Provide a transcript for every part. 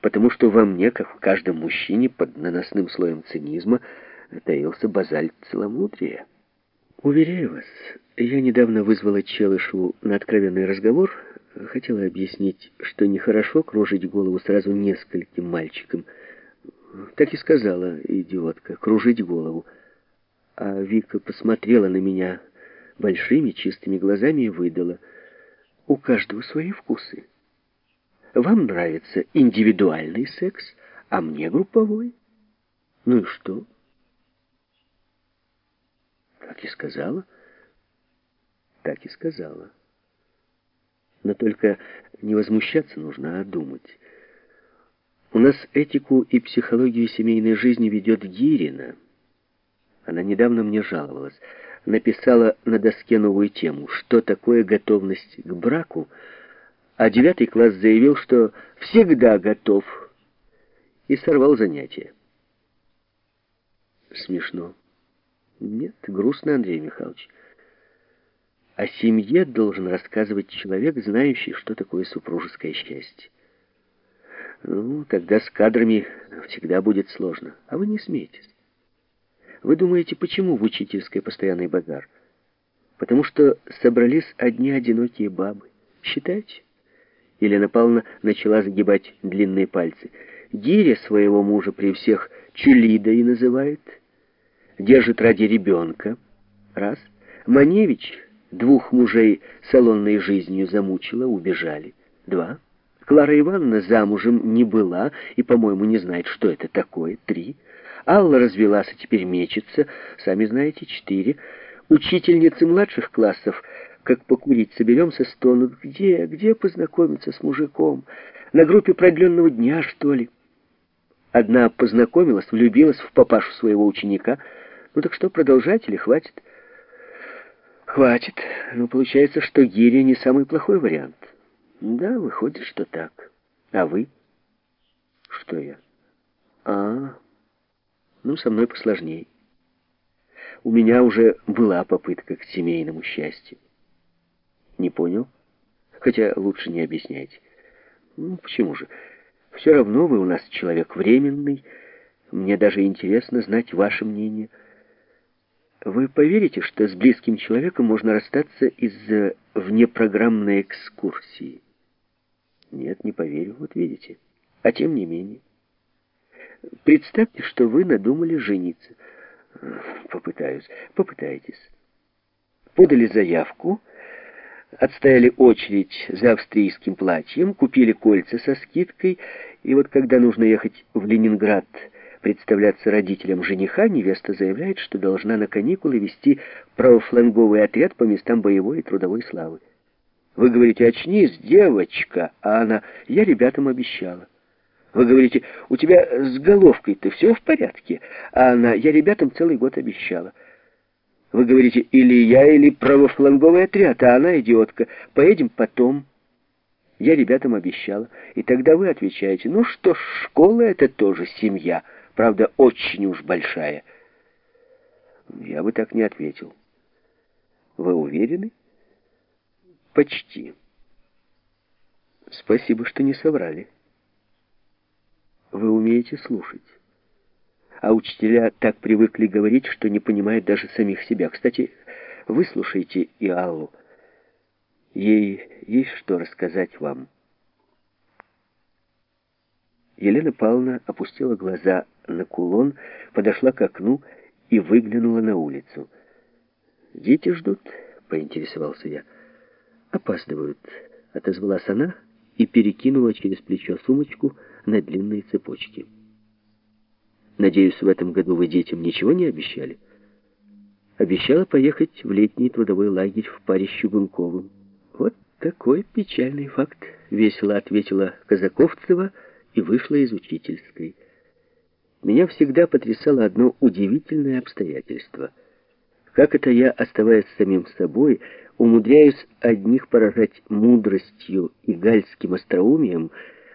потому что во мне, как в каждом мужчине, под наносным слоем цинизма, таился базальт целомудрия. Уверяю вас, я недавно вызвала Челышеву на откровенный разговор, хотела объяснить, что нехорошо кружить голову сразу нескольким мальчикам. Так и сказала идиотка, кружить голову. А Вика посмотрела на меня большими чистыми глазами и выдала. У каждого свои вкусы. Вам нравится индивидуальный секс, а мне групповой. Ну и что? Как и сказала. Так и сказала. Но только не возмущаться нужно, а думать. У нас этику и психологию семейной жизни ведет Гирина. Она недавно мне жаловалась. Написала на доске новую тему «Что такое готовность к браку?» А девятый класс заявил, что всегда готов, и сорвал занятия. Смешно. Нет, грустно, Андрей Михайлович. О семье должен рассказывать человек, знающий, что такое супружеское счастье. Ну, тогда с кадрами всегда будет сложно. А вы не смейтесь. Вы думаете, почему в учительской постоянный базар? Потому что собрались одни одинокие бабы. Считайте. Елена Павловна начала загибать длинные пальцы. Гиря своего мужа при всех Чулидой называет. Держит ради ребенка. Раз. Маневич двух мужей салонной жизнью замучила, убежали. Два. Клара Ивановна замужем не была и, по-моему, не знает, что это такое. Три. Алла развелась и теперь мечется. Сами знаете, четыре. Учительницы младших классов как покурить соберемся, стонут. Где, где познакомиться с мужиком? На группе продленного дня, что ли? Одна познакомилась, влюбилась в папашу своего ученика. Ну так что, продолжать или хватит? Хватит. Ну, получается, что гиря не самый плохой вариант. Да, выходит, что так. А вы? Что я? А, ну, со мной посложней. У меня уже была попытка к семейному счастью. Не понял? Хотя лучше не объяснять. Ну, почему же? Все равно вы у нас человек временный. Мне даже интересно знать ваше мнение. Вы поверите, что с близким человеком можно расстаться из-за внепрограммной экскурсии? Нет, не поверю, вот видите. А тем не менее. Представьте, что вы надумали жениться. Попытаюсь. Попытайтесь. Подали заявку отстояли очередь за австрийским платьем, купили кольца со скидкой, и вот когда нужно ехать в Ленинград представляться родителям жениха, невеста заявляет, что должна на каникулы вести правофланговый отряд по местам боевой и трудовой славы. Вы говорите, очнись, девочка, а она, я ребятам обещала. Вы говорите, у тебя с головкой-то все в порядке, а она, я ребятам целый год обещала. Вы говорите, или я, или правофланговый отряд, а она, идиотка, поедем потом. Я ребятам обещала. И тогда вы отвечаете, ну что ж, школа — это тоже семья, правда, очень уж большая. Я бы так не ответил. Вы уверены? Почти. Спасибо, что не соврали. Вы умеете слушать а учителя так привыкли говорить, что не понимают даже самих себя. Кстати, выслушайте и Аллу. Ей есть что рассказать вам. Елена Павловна опустила глаза на кулон, подошла к окну и выглянула на улицу. «Дети ждут?» — поинтересовался я. «Опаздывают», — отозвалась она и перекинула через плечо сумочку на длинные цепочки. Надеюсь, в этом году вы детям ничего не обещали? Обещала поехать в летний трудовой лагерь в паре с Чугунковым. Вот такой печальный факт, весело ответила Казаковцева и вышла из учительской. Меня всегда потрясало одно удивительное обстоятельство. Как это я, оставаясь самим собой, умудряюсь одних поражать мудростью и гальским остроумием,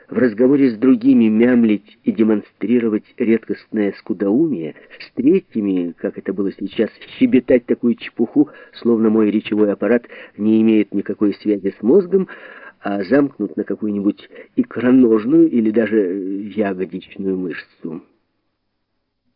в разговоре с другими мямлить и демонстрировать редкостное скудоумие, с третьими, как это было сейчас, щебетать такую чепуху, словно мой речевой аппарат не имеет никакой связи с мозгом, а замкнут на какую-нибудь икроножную или даже ягодичную мышцу.